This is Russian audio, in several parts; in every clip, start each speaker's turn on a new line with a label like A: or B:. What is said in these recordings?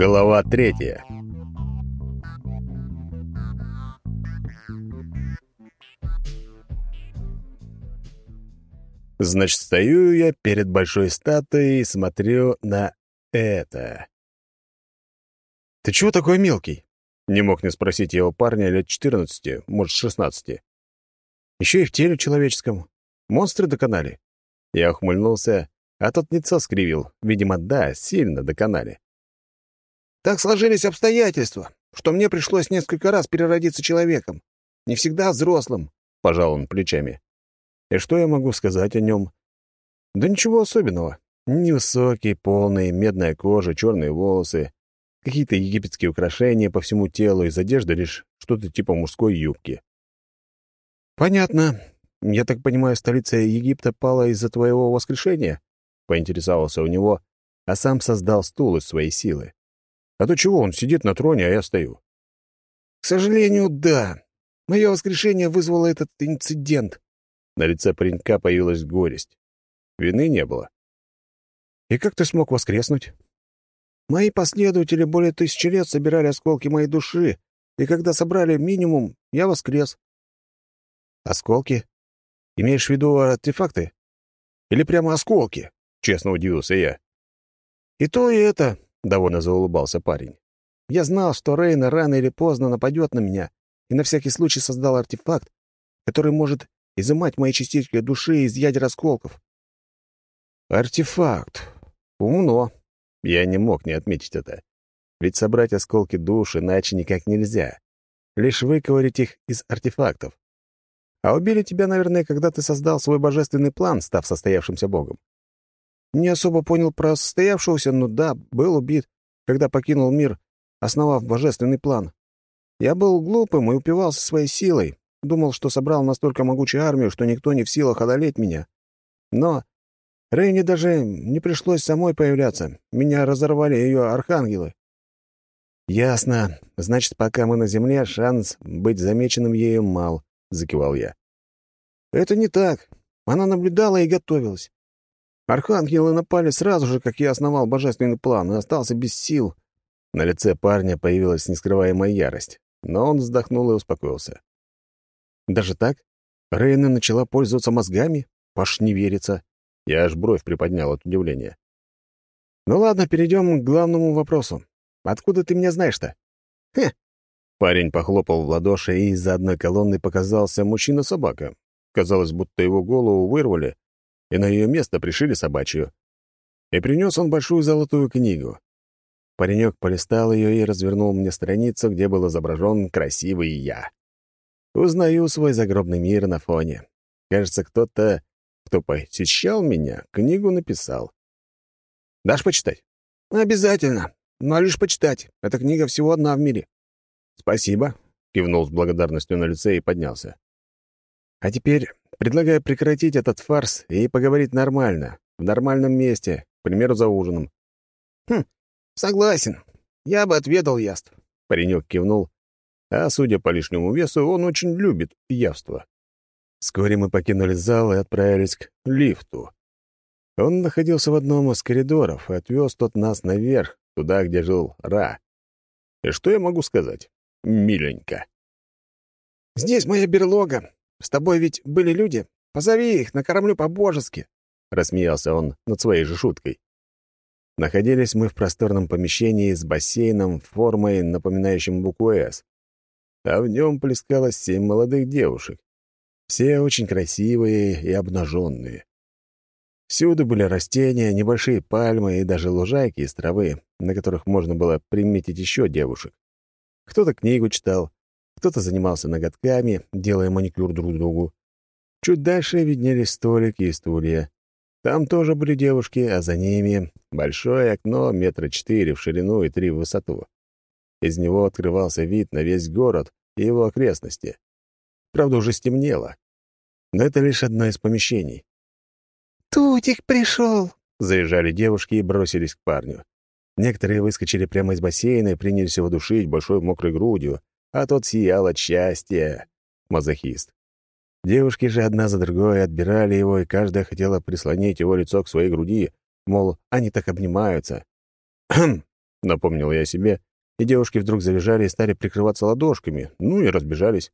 A: Глава третья. Значит, стою я перед большой статуей и смотрю на это. «Ты чего такой мелкий?» Не мог не спросить его парня лет 14, может, 16. Еще и в теле человеческом. Монстры доконали. Я ухмыльнулся, а тот лицо скривил. Видимо, да, сильно доконали.
B: Так сложились обстоятельства, что мне пришлось несколько раз переродиться человеком. Не всегда взрослым, — пожал он плечами.
A: И что я могу сказать о нем? Да ничего особенного. Невысокий, полный, медная кожа, черные волосы, какие-то египетские украшения по всему телу, из одежды лишь что-то типа мужской юбки. «Понятно. Я так понимаю, столица Египта пала из-за твоего воскрешения?» — поинтересовался у него, а сам создал стул из своей силы. «А то чего он сидит на троне, а я стою?»
B: «К сожалению, да. Мое воскрешение вызвало этот инцидент».
A: На лице паренька появилась горесть. Вины не было. «И как ты смог воскреснуть?»
B: Мои последователи более тысячи лет собирали осколки моей души, и когда собрали минимум, я воскрес.
A: Осколки? Имеешь в виду артефакты? Или прямо осколки? Честно удивился я.
B: И то, и это, — довольно заулыбался парень. Я знал, что Рейна рано или поздно нападет на меня, и на всякий случай создал артефакт, который может изымать мои частички души из ядер осколков.
A: Артефакт. Умно. Я не мог не отметить это. Ведь собрать осколки душ иначе никак нельзя. Лишь выковырить их из артефактов. А убили тебя, наверное, когда ты создал свой божественный план, став состоявшимся богом.
B: Не особо понял про состоявшегося, но да, был убит, когда покинул мир, основав божественный план. Я был глупым и упивался своей силой, думал, что собрал настолько могучую армию, что никто не в силах одолеть меня. Но Рейне даже не пришлось самой появляться. Меня разорвали ее архангелы.
A: «Ясно. Значит, пока мы на земле, шанс быть замеченным ею мал», — закивал я.
B: «Это не так. Она наблюдала и готовилась. Архангелы напали сразу же, как я основал божественный план, и остался без сил».
A: На лице парня появилась нескрываемая ярость, но он вздохнул и успокоился. «Даже так? Рейна начала пользоваться мозгами? Паш не верится. Я аж бровь приподнял от удивления. «Ну ладно, перейдем к главному вопросу. Откуда ты меня знаешь-то?»
B: «Хе!»
A: Парень похлопал в ладоши, и из-за одной колонны показался мужчина-собака. Казалось, будто его голову вырвали, и на ее место пришили собачью. И принес он большую золотую книгу. Паренек полистал ее и развернул мне страницу, где был изображен красивый я. Узнаю свой загробный мир на фоне. Кажется, кто-то кто посещал меня, книгу написал. Дашь почитать?
B: Обязательно. Но лишь почитать. Эта книга всего одна в мире.
A: Спасибо, кивнул с благодарностью на лице и поднялся. А теперь предлагаю прекратить этот фарс и поговорить нормально, в нормальном месте, к примеру, за ужином.
B: Хм, согласен. Я бы отведал яств.
A: Паренек кивнул, а, судя по лишнему весу, он очень любит явство. Вскоре мы покинули зал и отправились к лифту. Он находился в одном из коридоров и отвез тот нас наверх, туда, где жил Ра. И что я могу сказать? Миленько.
B: «Здесь моя берлога. С тобой ведь были люди. Позови их, накормлю по-божески», —
A: рассмеялся он над своей же шуткой. Находились мы в просторном помещении с бассейном формой, напоминающим букву «С», а в нем плескалось семь молодых девушек. Все очень красивые и обнаженные. Всюду были растения, небольшие пальмы и даже лужайки из травы, на которых можно было приметить еще девушек. Кто-то книгу читал, кто-то занимался ноготками, делая маникюр друг другу. Чуть дальше виднелись столики и стулья. Там тоже были девушки, а за ними большое окно метра четыре в ширину и три в высоту. Из него открывался вид на весь город и его окрестности. Правда, уже стемнело. Но это лишь одно из помещений.
B: «Тутик пришел!»
A: — заезжали девушки и бросились к парню. Некоторые выскочили прямо из бассейна и принялись его душить большой мокрой грудью, а тот сиял от счастья. Мазохист. Девушки же одна за другой отбирали его, и каждая хотела прислонить его лицо к своей груди, мол, они так обнимаются. — напомнил я себе, и девушки вдруг завизжали и стали прикрываться ладошками, ну и разбежались.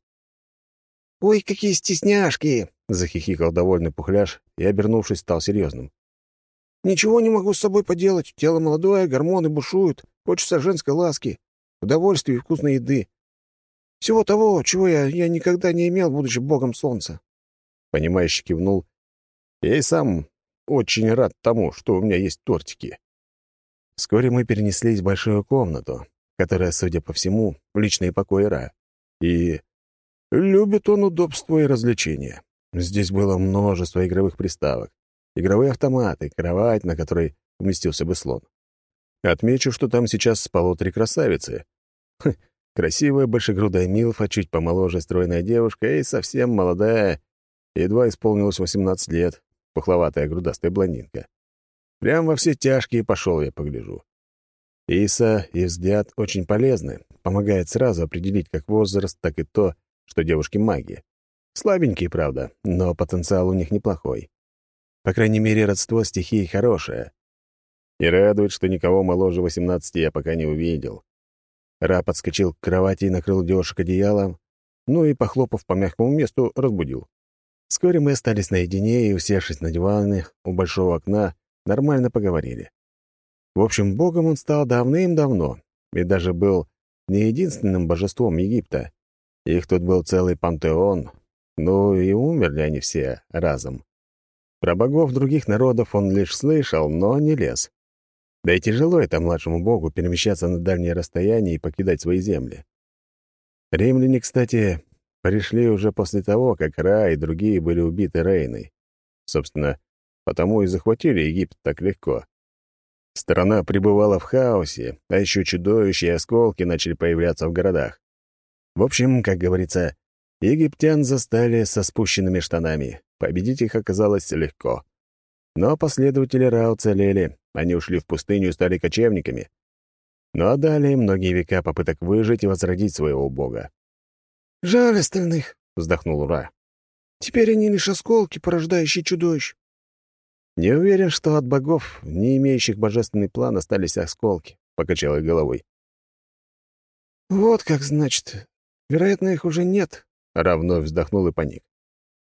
B: «Ой, какие стесняшки!»
A: — захихикал довольный пухляш и, обернувшись, стал серьезным.
B: «Ничего не могу с собой поделать. Тело молодое, гормоны бушуют, хочется женской ласки, удовольствия и вкусной еды. Всего того, чего я, я никогда не имел, будучи богом солнца».
A: Понимающе кивнул. Я и сам очень рад тому, что у меня есть тортики. Вскоре мы перенеслись в большую комнату, которая, судя по всему, личные покои Ра. И любит он удобство и развлечения. Здесь было множество игровых приставок, игровые автоматы, кровать, на которой уместился бы слон. Отмечу, что там сейчас спало три красавицы. Хм, красивая большегрудая Милфа, чуть помоложе стройная девушка и совсем молодая, едва исполнилось 18 лет, пухловатая грудастая блондинка. Прям во все тяжкие пошел я погляжу. Иса и взгляд очень полезны, помогает сразу определить как возраст, так и то, что девушки маги. Слабенькие, правда, но потенциал у них неплохой. По крайней мере, родство стихии хорошее. И радует, что никого моложе 18 я пока не увидел. Ра подскочил к кровати и накрыл девушек одеялом, ну и, похлопав по мягкому месту, разбудил. Вскоре мы остались наедине и, усевшись на диване у большого окна, нормально поговорили. В общем, богом он стал давным-давно и даже был не единственным божеством Египта. Их тут был целый пантеон, ну и умерли они все разом. Про богов других народов он лишь слышал, но не лез. Да и тяжело это младшему богу перемещаться на дальние расстояния и покидать свои земли. Римляне, кстати, пришли уже после того, как Ра и другие были убиты Рейной. Собственно, потому и захватили Египет так легко. Страна пребывала в хаосе, а еще чудовища и осколки начали появляться в городах. В общем, как говорится, египтян застали со спущенными штанами. Победить их оказалось легко. Но последователи Ра уцелели, они ушли в пустыню и стали кочевниками. Ну а далее многие века попыток выжить и возродить своего бога.
B: «Жаль остальных», — вздохнул Ра. «Теперь они лишь осколки, порождающие чудовищ.
A: «Не уверен, что от богов, не имеющих божественный план, остались осколки», — покачал я головой.
B: «Вот как, значит. Вероятно, их уже нет», —
A: равно вздохнул и паник.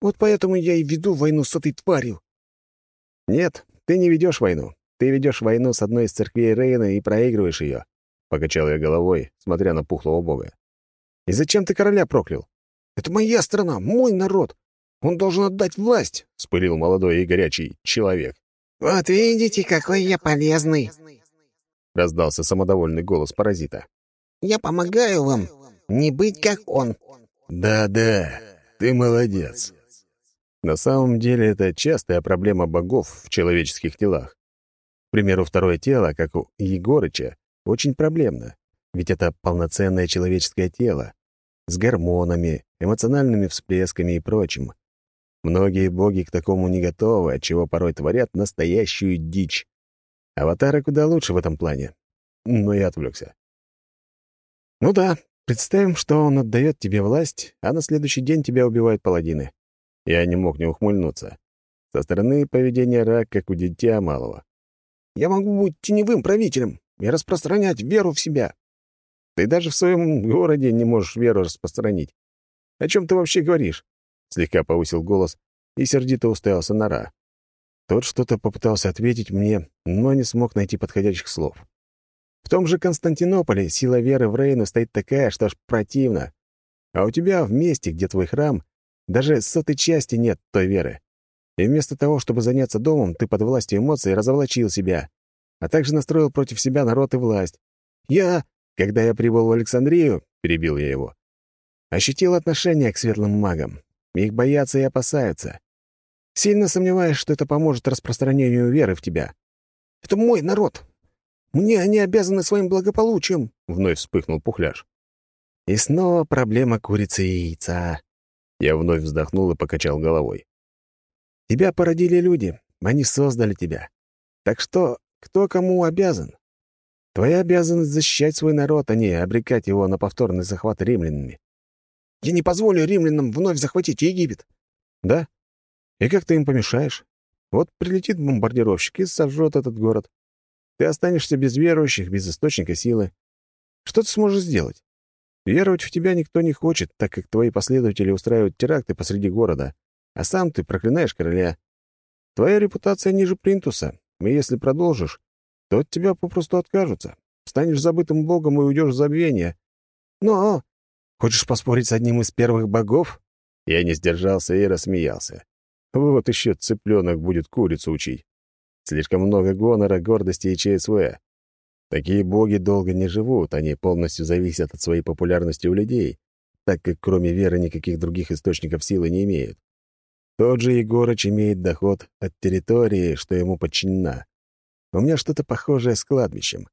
B: «Вот поэтому я и веду войну с этой тварью».
A: «Нет, ты не ведешь войну. Ты ведешь войну с одной из церквей Рейна и проигрываешь ее», — покачал я головой, смотря на пухлого бога. «И зачем ты короля проклял?»
B: «Это моя страна, мой народ. Он должен отдать власть», —
A: спылил молодой и горячий человек.
B: «Вот видите, какой я полезный», —
A: раздался самодовольный голос паразита.
B: «Я помогаю вам не быть как он».
A: «Да-да, ты молодец». На самом деле это частая проблема богов в человеческих телах. К примеру, второе тело, как у Егорыча, очень проблемно, ведь это полноценное человеческое тело с гормонами, эмоциональными всплесками и прочим. Многие боги к такому не готовы, отчего порой творят настоящую дичь. Аватары куда лучше в этом плане. Но я отвлекся. Ну да, представим, что он отдает тебе власть, а на следующий день тебя убивают паладины. Я не мог не ухмыльнуться. Со стороны поведения рак, как у дитя малого.
B: Я могу быть теневым правителем и распространять веру в себя.
A: Ты даже в своем городе не можешь веру распространить. О чем ты вообще говоришь? Слегка повысил голос и сердито уставился на Ра. Тот что-то попытался ответить мне, но не смог найти подходящих слов. В том же Константинополе сила веры в Рейну стоит такая, что аж противно. А у тебя в месте, где твой храм, даже сотой части нет той веры. И вместо того, чтобы заняться домом, ты под властью эмоций разоблачил себя, а также настроил против себя народ и власть. Я, когда я прибыл в Александрию, перебил я его, ощутил отношение к светлым магам, их боятся и опасаются. Сильно сомневаюсь, что это поможет распространению веры в тебя.
B: Это мой народ. Мне они обязаны своим благополучием, — вновь вспыхнул Пухляш.
A: И снова проблема курицы и яйца. Я вновь вздохнул и покачал головой. Тебя породили люди, они создали тебя. Так что кто кому обязан? Твоя обязанность защищать свой народ, а не обрекать его на повторный захват римлянами.
B: Я не позволю римлянам вновь захватить Египет».
A: «Да? И как ты им помешаешь? Вот прилетит бомбардировщик и сожжет этот город.
B: Ты останешься без верующих, без источника силы. Что ты сможешь сделать? Веровать в тебя никто не хочет, так как твои последователи устраивают теракты посреди города, а сам ты проклинаешь короля. Твоя репутация ниже Принтуса, и если продолжишь, то от тебя попросту откажутся. Станешь забытым богом и уйдешь в забвение. Но хочешь поспорить с одним из первых богов?» Я не сдержался и рассмеялся. Вот еще цыпленок будет курицу учить. Слишком много гонора, гордости и ЧСВ. Такие боги долго не живут, они полностью зависят от своей популярности у людей, так как кроме веры никаких других источников силы не имеют. Тот же Егорыч имеет доход от территории, что ему подчинена. У меня что-то похожее с кладбищем.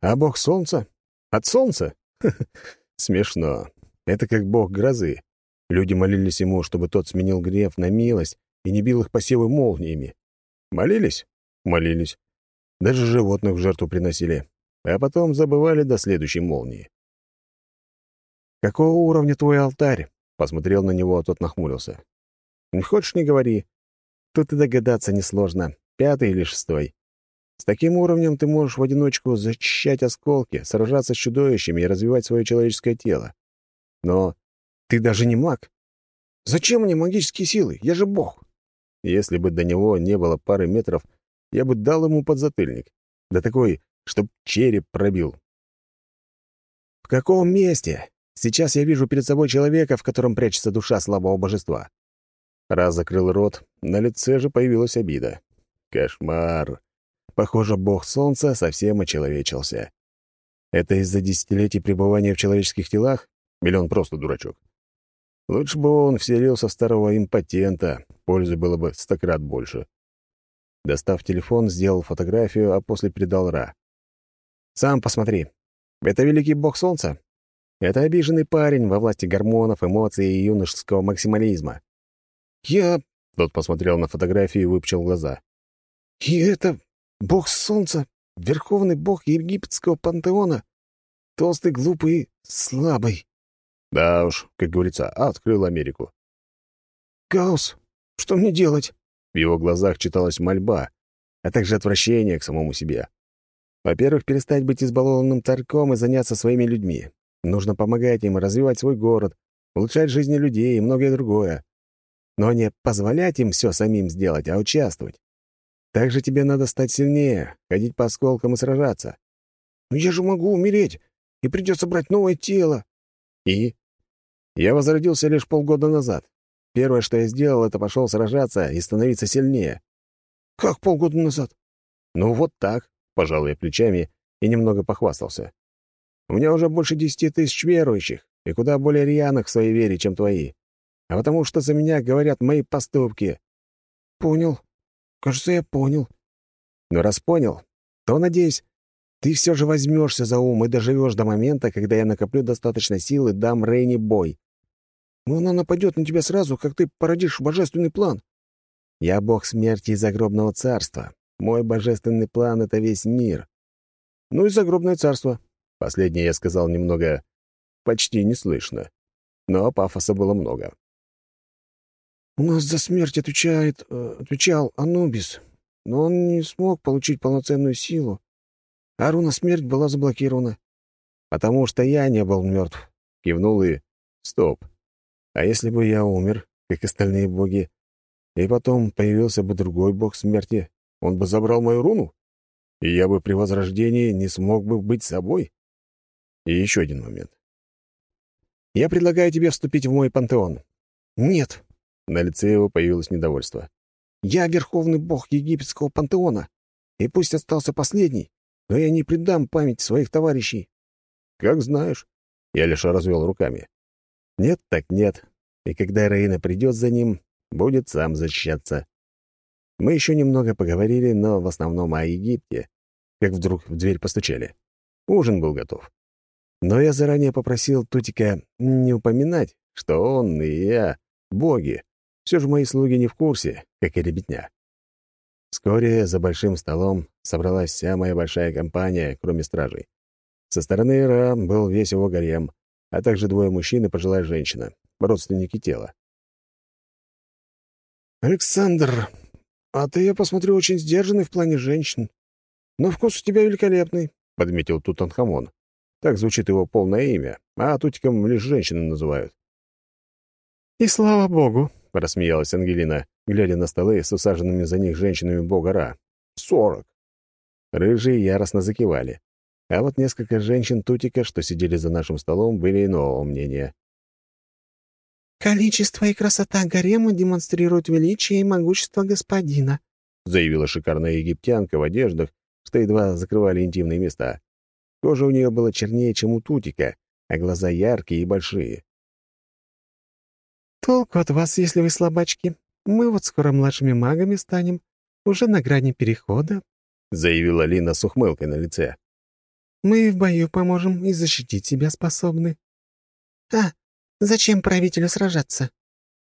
B: А бог солнца? От солнца? Смешно. Это как бог грозы. Люди молились ему, чтобы тот сменил гнев на милость и не бил их посевы молниями. Молились? Молились. Даже животных в жертву приносили. А потом забывали до следующей молнии. «Какого уровня твой алтарь?» Посмотрел на него, а тот нахмурился. «Не хочешь, не говори. Тут и догадаться несложно. Пятый или шестой. С таким уровнем ты можешь в одиночку зачищать осколки, сражаться с чудовищами и развивать свое человеческое тело. Но ты даже не маг. Зачем мне магические силы? Я же бог. Если бы до него не было пары метров, я бы дал ему подзатыльник. Да такой, чтоб череп пробил. В каком месте? Сейчас я вижу перед собой человека, в котором прячется душа слабого божества. Раз закрыл рот, на лице же появилась обида. Кошмар. Похоже, бог солнца совсем очеловечился. Это из-за десятилетий пребывания в человеческих телах? Или он просто дурачок? Лучше бы он вселился в старого импотента, пользы было бы стократ больше. Достав телефон, сделал фотографию, а после передал Ра. «Сам посмотри. Это великий бог солнца. Это обиженный парень во власти гормонов, эмоций и юношеского максимализма». «Я...» — тот посмотрел на фотографию и выпучил глаза. «И это бог солнца, верховный бог египетского пантеона, толстый, глупый, слабый». Да уж, как говорится, открыл Америку. «Гаус, что мне делать?» В его глазах читалась мольба, а также отвращение к самому себе. Во-первых, перестать быть избалованным царьком и заняться своими людьми. Нужно помогать им развивать свой город, улучшать жизни людей и многое другое. Но не позволять им все самим сделать, а участвовать. Также тебе надо стать сильнее, ходить по осколкам и сражаться. «Но я же могу умереть, и придется брать новое тело». «И?» Я возродился лишь полгода назад. Первое, что я сделал, это пошел сражаться и становиться сильнее. «Как полгода назад?» «Ну, вот так», — пожал я плечами и немного похвастался. «У меня уже больше десяти тысяч верующих и куда более рьяных в своей вере, чем твои. А потому что за меня говорят мои поступки». «Понял. Кажется, я понял». «Ну, раз понял, то, надеюсь, ты все же возьмешься за ум и доживешь до момента, когда я накоплю достаточно сил и дам Рейни бой. Но она нападет на тебя сразу, как ты породишь божественный план. Я бог смерти и загробного царства. Мой божественный план — это весь мир. Ну и загробное царство. Последнее я сказал немного почти неслышно. Но пафоса было много. «У нас за смерть отвечает, э, отвечал Анубис, но он не смог получить полноценную силу. А руна смерть была заблокирована. Потому что я не был мертв. Кивнул и... Стоп. А если бы я умер, как остальные боги, и потом появился бы другой бог смерти, он бы забрал мою руну? И я бы при возрождении не смог бы быть собой? И еще один момент. Я предлагаю тебе вступить в мой пантеон. Нет. На лице его появилось недовольство. Я верховный бог египетского пантеона, и пусть остался последний, но я не предам память своих товарищей». «Как знаешь». Я лишь развел руками. «Нет так нет. И когда Раина придет за ним, будет сам защищаться». Мы еще немного поговорили, но в основном о Египте, как вдруг в дверь постучали. Ужин был готов. Но я заранее попросил Тутика не упоминать, что он и я — боги. Все же мои слуги не в курсе, как и ребятня. Вскоре за большим столом собралась вся моя большая компания, кроме стражей. Со стороны Ира был весь его гарем, а также двое мужчин и пожилая женщина, родственники тела. «Александр, а ты, я посмотрю, очень сдержанный в плане женщин. но вкус у тебя великолепный», — подметил Тутанхамон. Так звучит его полное имя, а Тутиком лишь женщины называют.
C: «И слава богу», —
A: рассмеялась Ангелина, глядя на столы с усаженными за них женщинами бога Ра. «Сорок!» Рыжие яростно закивали. А вот несколько женщин Тутика, что сидели за нашим столом, были иного мнения.
C: «Количество и красота гарема демонстрируют величие и могущество господина»,
A: заявила шикарная египтянка в одеждах, что едва закрывали интимные места. Кожа у нее была чернее, чем у Тутика, а глаза яркие и большие.
C: «Толку от вас, если вы слабачки. Мы вот скоро младшими магами станем, уже на грани перехода», —
A: заявила Лина с ухмылкой на лице.
C: «Мы и в бою поможем, и защитить себя способны». «А, зачем правителю сражаться?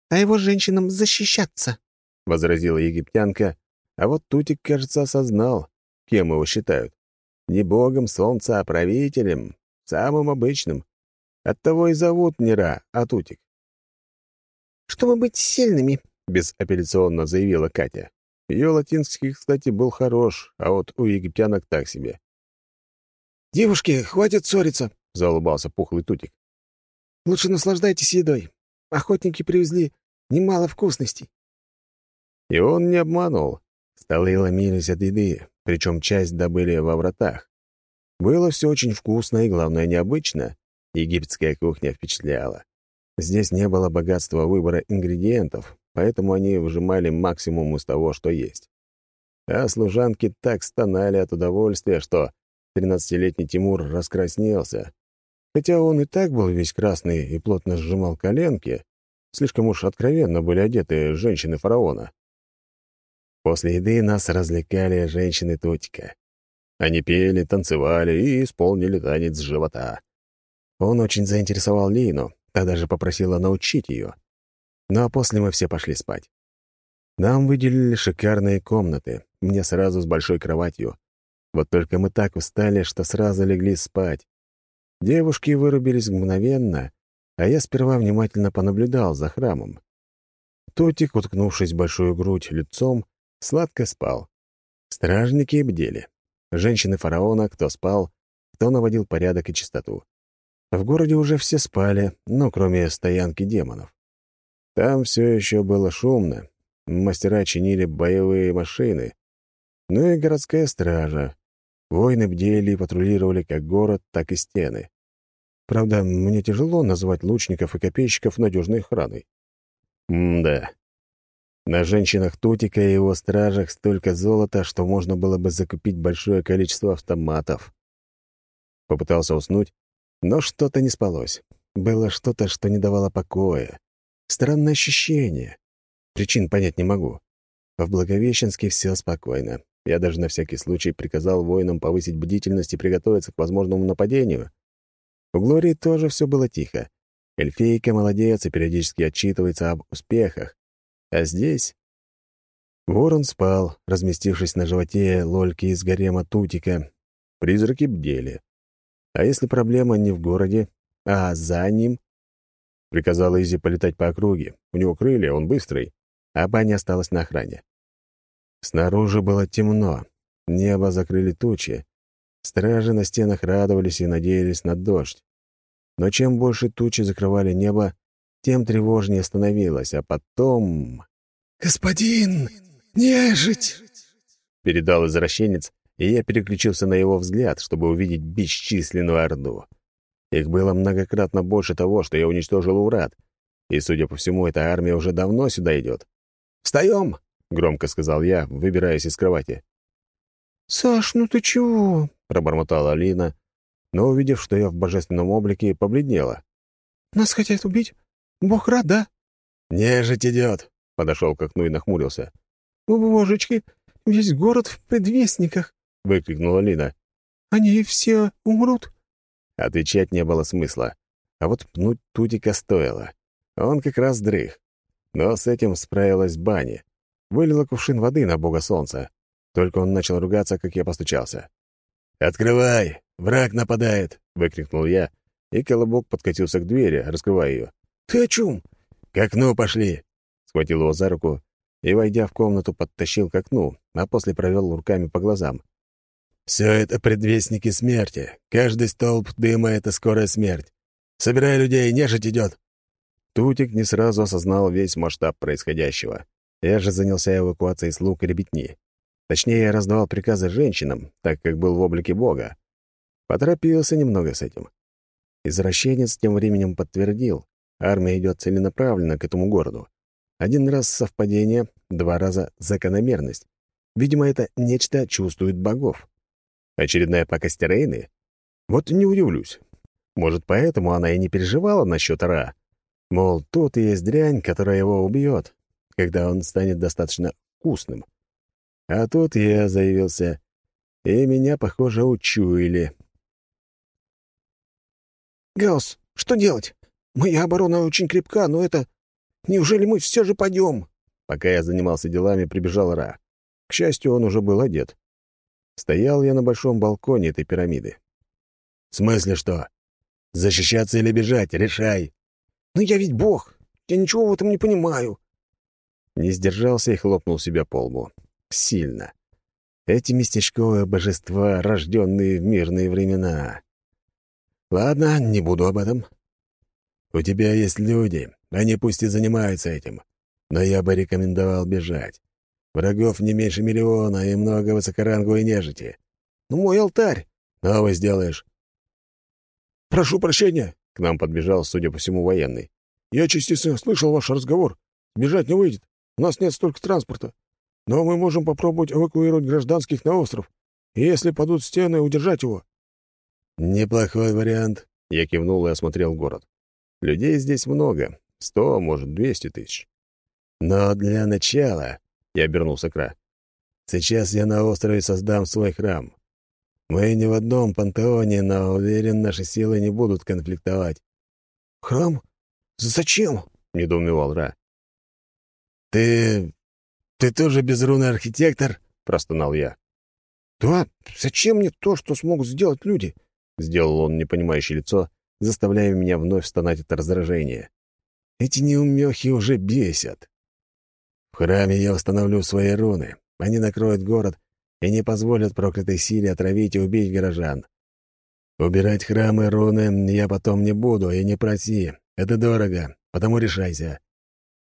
C: А его женщинам защищаться?»
A: — возразила египтянка, а вот Тутик, кажется, осознал, кем его считают. Не богом солнца, а правителем, самым обычным. Оттого и зовут не Ра, а Тутик.
C: «Чтобы быть сильными», —
A: безапелляционно заявила Катя. Ее латинский, кстати, был хорош, а вот у египтянок так себе.
B: «Девушки, хватит ссориться», —
A: заулыбался пухлый Тутик.
B: «Лучше наслаждайтесь едой. Охотники привезли немало вкусностей».
A: И он не обманул. Столы ломились от еды, причем часть добыли во вратах. Было все очень вкусно и, главное, необычно. Египетская кухня впечатляла. Здесь не было богатства выбора ингредиентов, поэтому они выжимали максимум из того, что есть. А служанки так стонали от удовольствия, что тринадцатилетний Тимур раскраснелся. Хотя он и так был весь красный и плотно сжимал коленки, слишком уж откровенно были одеты женщины фараона. После еды нас развлекали женщины Тотика. Они пели, танцевали и исполнили танец живота. Он очень заинтересовал Лину, та даже попросила научить ее. Ну а после мы все пошли спать. Нам выделили шикарные комнаты, мне сразу с большой кроватью. Вот только мы так устали, что сразу легли спать. Девушки вырубились мгновенно, а я сперва внимательно понаблюдал за храмом. Тотик, уткнувшись в большую грудь лицом, Сладко спал. Стражники бдели. Женщины фараона, кто спал, кто наводил порядок и чистоту. В городе уже все спали, ну, кроме стоянки демонов. Там все еще было шумно. Мастера чинили боевые машины. Ну и городская стража. Воины бдели и патрулировали как город, так и стены. Правда, мне тяжело назвать лучников и копейщиков надежной охраной. М-да. На женщинах Тутика и его стражах столько золота, что можно было бы закупить большое количество автоматов. Попытался уснуть, но что-то не спалось. Было что-то, что не давало покоя. Странное ощущение. Причин понять не могу. В Благовещенске все спокойно. Я даже на всякий случай приказал воинам повысить бдительность и приготовиться к возможному нападению. У Глории тоже все было тихо. Эльфейка молодец и периодически отчитывается об успехах. А здесь... Ворон спал, разместившись на животе лольки из гарема Тутика. Призраки бдели. А если проблема не в городе, а за ним? Приказал Изи полетать по округе. У него крылья, он быстрый. А баня осталась на охране. Снаружи было темно. Небо закрыли тучи. Стражи на стенах радовались и надеялись на дождь. Но чем больше тучи закрывали небо, тем тревожнее становилось, а потом...
B: «Господин, нежить!»
A: — передал извращенец, и я переключился на его взгляд, чтобы увидеть бесчисленную орду. Их было многократно больше того, что я уничтожил у врат, и, судя по всему, эта армия уже давно сюда идет. «Встаем!» — громко сказал я, выбираясь из кровати.
C: «Саш, ну ты чего?»
A: — пробормотала Алина, но, увидев, что я в божественном облике, побледнела.
C: «Нас хотят убить? Бог рад, да?»
A: «Нежить идет», — подошел к окну и нахмурился.
C: «Божечки, весь город в предвестниках», —
A: выкрикнула Лина.
C: «Они все умрут».
A: Отвечать не было смысла. А вот пнуть Тутика стоило. Он как раз дрых. Но с этим справилась Бани. Вылила кувшин воды на бога солнца. Только он начал ругаться, как я постучался. «Открывай! Враг нападает!» — выкрикнул я, и колобок подкатился к двери, раскрывая ее.
B: «Ты о чем?»
A: «К окну пошли!» Схватил его за руку и, войдя в комнату, подтащил к окну, а после провел руками по глазам. Все это предвестники смерти. Каждый столб дыма — это скорая смерть. Собирай людей, нежить идет.
B: Тутик не сразу осознал весь масштаб происходящего. Я же занялся эвакуацией слуг и ребятни. Точнее, я раздавал приказы женщинам, так как был в облике Бога. Поторопился немного с этим. Извращенец тем временем подтвердил, армия идет целенаправленно к этому городу. Один раз совпадение, два раза закономерность. Видимо, это нечто чувствует богов. Очередная пакость Рейны? Вот не удивлюсь. Может, поэтому она и не переживала насчет Ра. Мол, тут есть дрянь, которая его убьет, когда он станет достаточно вкусным. А тут я заявился, и меня, похоже, учуяли.
C: «Гаус, что делать? Моя оборона очень крепка, но это... Неужели мы все же пойдем?»
B: Пока я занимался делами, прибежал Ра. К счастью, он уже был одет. Стоял я на большом балконе этой пирамиды.
A: «В смысле что? Защищаться или бежать? Решай!»
C: «Но я ведь бог! Я ничего в этом не понимаю!»
B: Не сдержался и хлопнул себя по лбу. Сильно. Эти местечковые божества, рожденные в мирные времена.
A: Ладно, не буду об этом. У тебя есть люди, они пусть и занимаются этим. Но я бы рекомендовал бежать. Врагов не меньше миллиона и много высокоранговой нежити.
C: Ну, мой алтарь.
A: Новый сделаешь.
C: Прошу прощения.
B: К нам подбежал, судя по всему, военный.
C: Я частично слышал ваш разговор. Бежать не выйдет. У нас нет столько транспорта. Но мы можем попробовать эвакуировать гражданских на остров. И если падут стены, удержать его.
A: Неплохой вариант.
B: Я кивнул и осмотрел город. Людей здесь много. Сто, может, двести тысяч.
A: Но для начала, я обернулся к Ра, сейчас я на острове создам свой храм. Мы не в одном пантеоне, но, уверен, наши силы не будут конфликтовать.
C: «Храм? Зачем?»
B: — недоумевал Ра.
A: «Ты... ты тоже безрунный архитектор?» — простонал я.
C: «Да, зачем мне то, что смогут сделать люди?»
B: — сделал он непонимающее лицо, заставляя меня вновь стонать от раздражения.
A: «Эти неумехи уже бесят. В храме я установлю свои руны. Они накроют город и не позволят проклятой силе отравить и убить горожан. Убирать храмы руны я потом не буду, и не проси. Это дорого, потому решайся».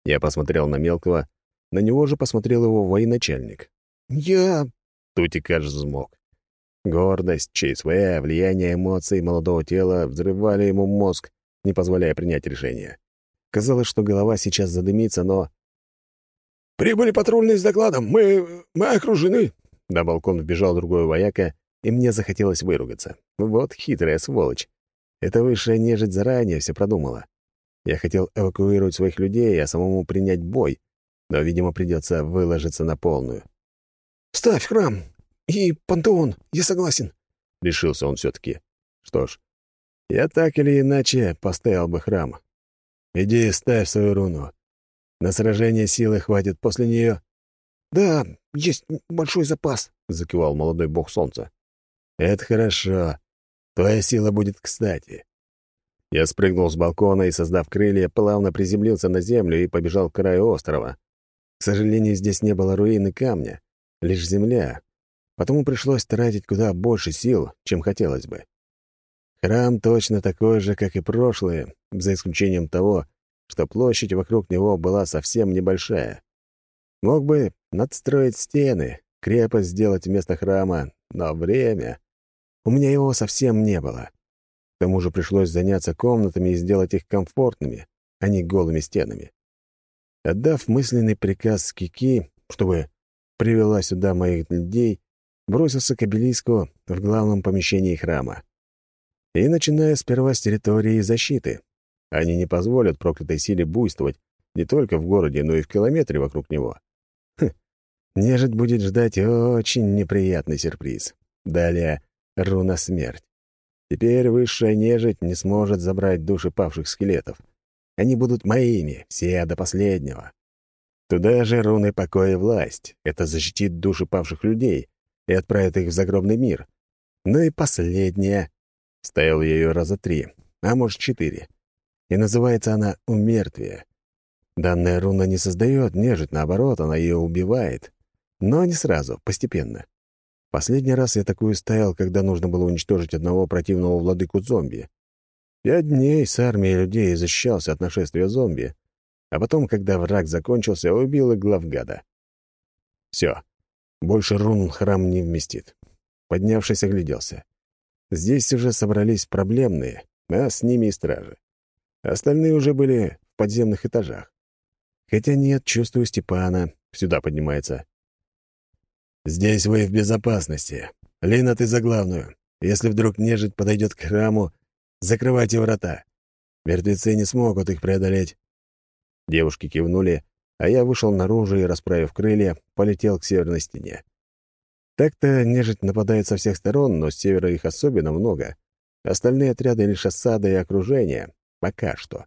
B: Я посмотрел на мелкого, на него же посмотрел его военачальник.
C: «Я...»
B: Тутик аж взмок. Гордость, ЧСВ, влияние эмоций молодого тела взрывали ему мозг, не позволяя принять решение. Казалось, что голова сейчас задымится, но...
C: «Прибыли патрульные с докладом. Мы... мы окружены».
B: На балкон вбежал другой вояка, и мне захотелось выругаться. Вот хитрая сволочь. Эта высшая нежить заранее все продумала. Я хотел эвакуировать своих людей, а самому принять бой, но, видимо, придется выложиться на полную.
C: «Ставь храм! И пантеон, я согласен», —
B: решился он все-таки. Что ж, я так или иначе поставил бы храм.
A: Иди ставь свою руну. На сражение силы хватит после нее.
C: «Да, есть большой запас», —
B: закивал молодой бог солнца.
A: «Это хорошо. Твоя сила будет кстати».
B: Я спрыгнул с балкона и, создав крылья, плавно приземлился на землю и побежал к краю острова. К сожалению, здесь не было руины камня, лишь земля, потому пришлось тратить куда больше сил, чем хотелось бы. Храм точно такой же, как и прошлые, за исключением того, что площадь вокруг него была совсем небольшая. Мог бы надстроить стены, крепость сделать вместо храма, но время... У меня его совсем не было. К тому же пришлось заняться комнатами и сделать их комфортными, а не голыми стенами. Отдав мысленный приказ Кики, чтобы привела сюда моих людей, бросился к обелиску в главном помещении храма. И начиная сперва с территории защиты. Они не позволят проклятой силе буйствовать не только в городе, но и в километре вокруг него. Хм, нежить будет ждать очень неприятный сюрприз. Далее — руна смерть. Теперь высшая нежить не сможет забрать души павших скелетов. Они будут моими, все до последнего. Туда же руны покоя и власть. Это защитит души павших людей, и отправит их в загробный мир. Ну и последняя. Ставил я ее раза три, а может четыре. И называется она «Умертвие». Данная руна не создает нежить, наоборот, она ее убивает. Но не сразу, постепенно.
A: Последний раз я такую ставил, когда нужно было уничтожить одного противного владыку зомби. Пять дней с армией людей защищался от нашествия зомби, а потом, когда враг закончился, убил и главгада. Все. Больше рун храм не вместит. Поднявшись, огляделся. Здесь уже собрались проблемные, а с ними и стражи. Остальные уже были в подземных этажах. Хотя нет, чувствую Степана, сюда поднимается. «Здесь вы в безопасности. Лина, ты за главную. Если вдруг нежить подойдет к храму, закрывайте врата. Мертвецы не смогут их преодолеть». Девушки кивнули, а я вышел наружу и, расправив крылья, полетел к северной стене. Так-то нежить нападает со всех сторон, но с севера их особенно много. Остальные отряды лишь осада и окружение. Пока что.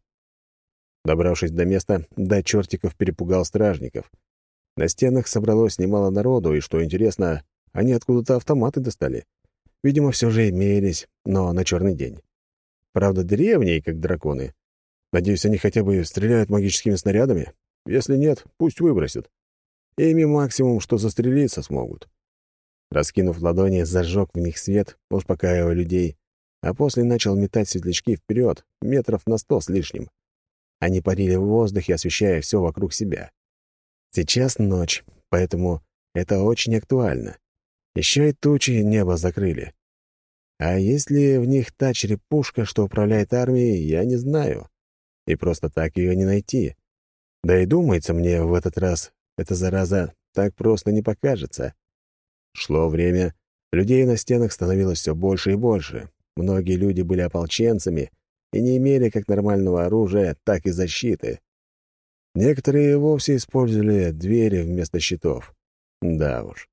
A: Добравшись до места, до чертиков перепугал стражников. На стенах собралось немало народу, и, что интересно, они откуда-то автоматы достали. Видимо, все же имелись, но на черный день. Правда, древние, как драконы. Надеюсь, они хотя бы стреляют магическими снарядами? Если нет, пусть выбросят. Ими максимум, что застрелиться смогут. Раскинув ладони, зажег в них свет, успокаивая людей, а после начал метать светлячки вперед, метров на сто с лишним. Они парили в воздухе, освещая все вокруг себя. Сейчас ночь, поэтому это очень актуально. Еще и тучи небо закрыли. А есть ли в них та черепушка, что управляет армией, я не знаю. И просто так ее не найти. Да и думается мне в этот раз, эта зараза так просто не покажется. Шло время, людей на стенах становилось все больше и больше. Многие люди были ополченцами и не имели как нормального оружия, так и защиты. Некоторые вовсе использовали двери вместо щитов. Да уж.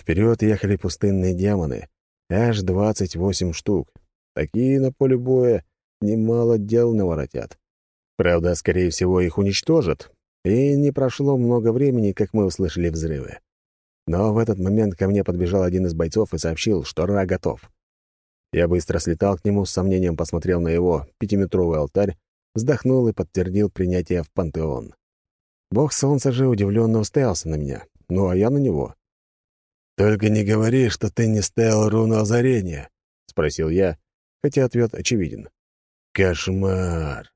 A: Вперед ехали пустынные демоны, аж 28 штук. Такие на поле боя немало дел наворотят. Правда, скорее всего, их уничтожат. И не прошло много времени, как мы услышали взрывы. Но в этот момент ко мне подбежал один из бойцов и сообщил, что Ра готов. Я быстро слетал к нему, с сомнением посмотрел на его пятиметровый алтарь, вздохнул и подтвердил принятие в пантеон. Бог солнца же удивленно уставился на меня, ну а я на него. «Только не говори, что ты не ставил руну озарения», — спросил я, хотя ответ очевиден. «Кошмар!»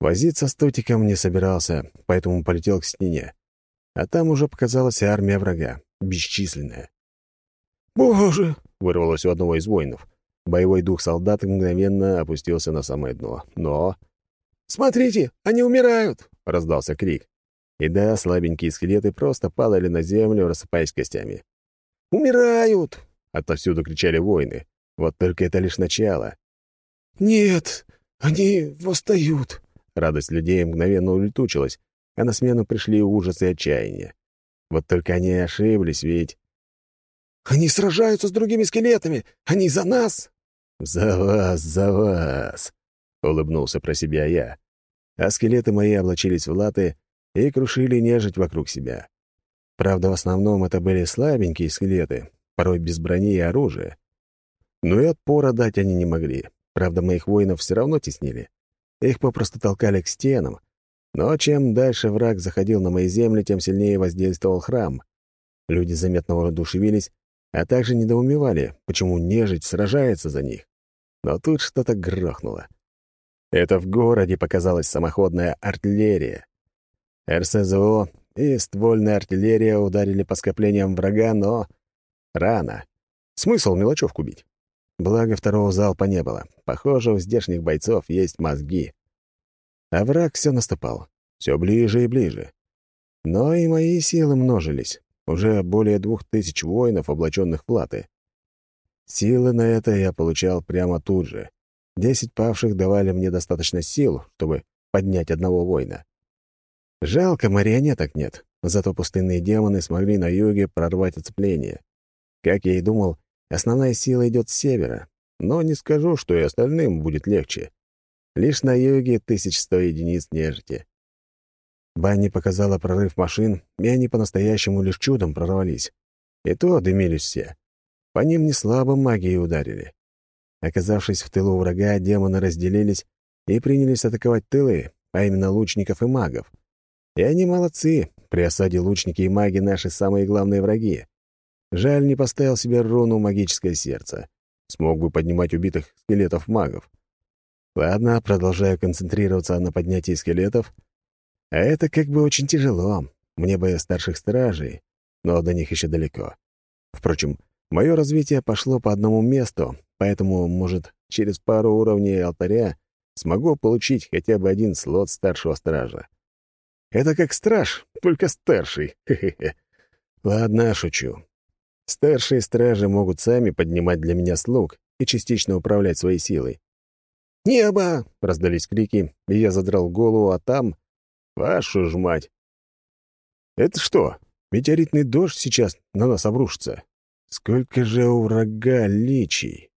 A: Возиться с Тутиком не собирался, поэтому полетел к стене а там уже показалась армия врага, бесчисленная.
B: «Боже!»
A: — вырвалось у одного из воинов. Боевой дух солдат мгновенно опустился на самое дно. Но...
B: «Смотрите, они умирают!»
A: — раздался крик. И да, слабенькие скелеты просто падали на землю, рассыпаясь костями.
B: «Умирают!»
A: — отовсюду кричали воины. Вот только это лишь начало.
B: «Нет, они восстают!»
A: Радость людей мгновенно улетучилась, а на смену пришли ужас и отчаяние. Вот только они ошиблись, ведь...
B: «Они сражаются с другими скелетами! Они за нас!»
A: «За вас, за вас!» — улыбнулся про себя я. А скелеты мои облачились в латы и крушили нежить вокруг себя. Правда, в основном это были слабенькие скелеты, порой без брони и оружия. Но и отпора дать они не могли. Правда, моих воинов все равно теснили. Их попросту толкали к стенам, но чем дальше враг заходил на мои земли, тем сильнее воздействовал храм. Люди заметно воодушевились, а также недоумевали, почему нежить сражается за них. Но тут что-то грохнуло. Это в городе показалась самоходная артиллерия. РСЗО и ствольная артиллерия ударили по скоплениям врага, но... Рано. Смысл мелочевку бить. Благо, второго залпа не было. Похоже, у здешних бойцов есть мозги. А враг все наступал, все ближе и ближе. Но и мои силы множились. Уже более двух тысяч воинов, облаченных в латы. Силы на это я получал прямо тут же. Десять павших давали мне достаточно сил, чтобы поднять одного воина. Жалко, марионеток нет, зато пустынные демоны смогли на юге прорвать оцепление. Как я и думал, основная сила идет с севера, но не скажу, что и остальным будет легче. Лишь на юге 1100 единиц нежити. Банни показала прорыв машин, и они по-настоящему лишь чудом прорвались. И то дымились все. По ним не слабо магией ударили. Оказавшись в тылу врага, демоны разделились и принялись атаковать тылы, а именно лучников и магов. И они молодцы. При осаде лучники и маги — наши самые главные враги. Жаль, не поставил себе руну «Магическое сердце». Смог бы поднимать убитых скелетов магов. Ладно, продолжаю концентрироваться на поднятии скелетов. А это как бы очень тяжело. Мне бы старших стражей, но до них еще далеко. Впрочем, мое развитие пошло по одному месту, поэтому, может, через пару уровней алтаря смогу получить хотя бы один слот старшего стража. Это как страж, только старший. Ладно, шучу. Старшие стражи могут сами поднимать для меня слуг и частично управлять своей силой. «Небо!» — раздались крики, и я задрал голову, а там... Вашу ж мать! Это что, метеоритный дождь сейчас на нас обрушится? Сколько же у врага личий!